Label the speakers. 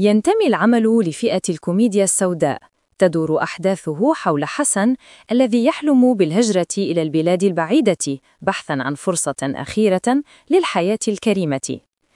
Speaker 1: ينتمي العمل لفئة الكوميديا السوداء. تدور أحداثه حول حسن الذي يحلم بالهجرة إلى البلاد البعيدة بحثاً عن فرصة أخيرة للحياة الكريمة.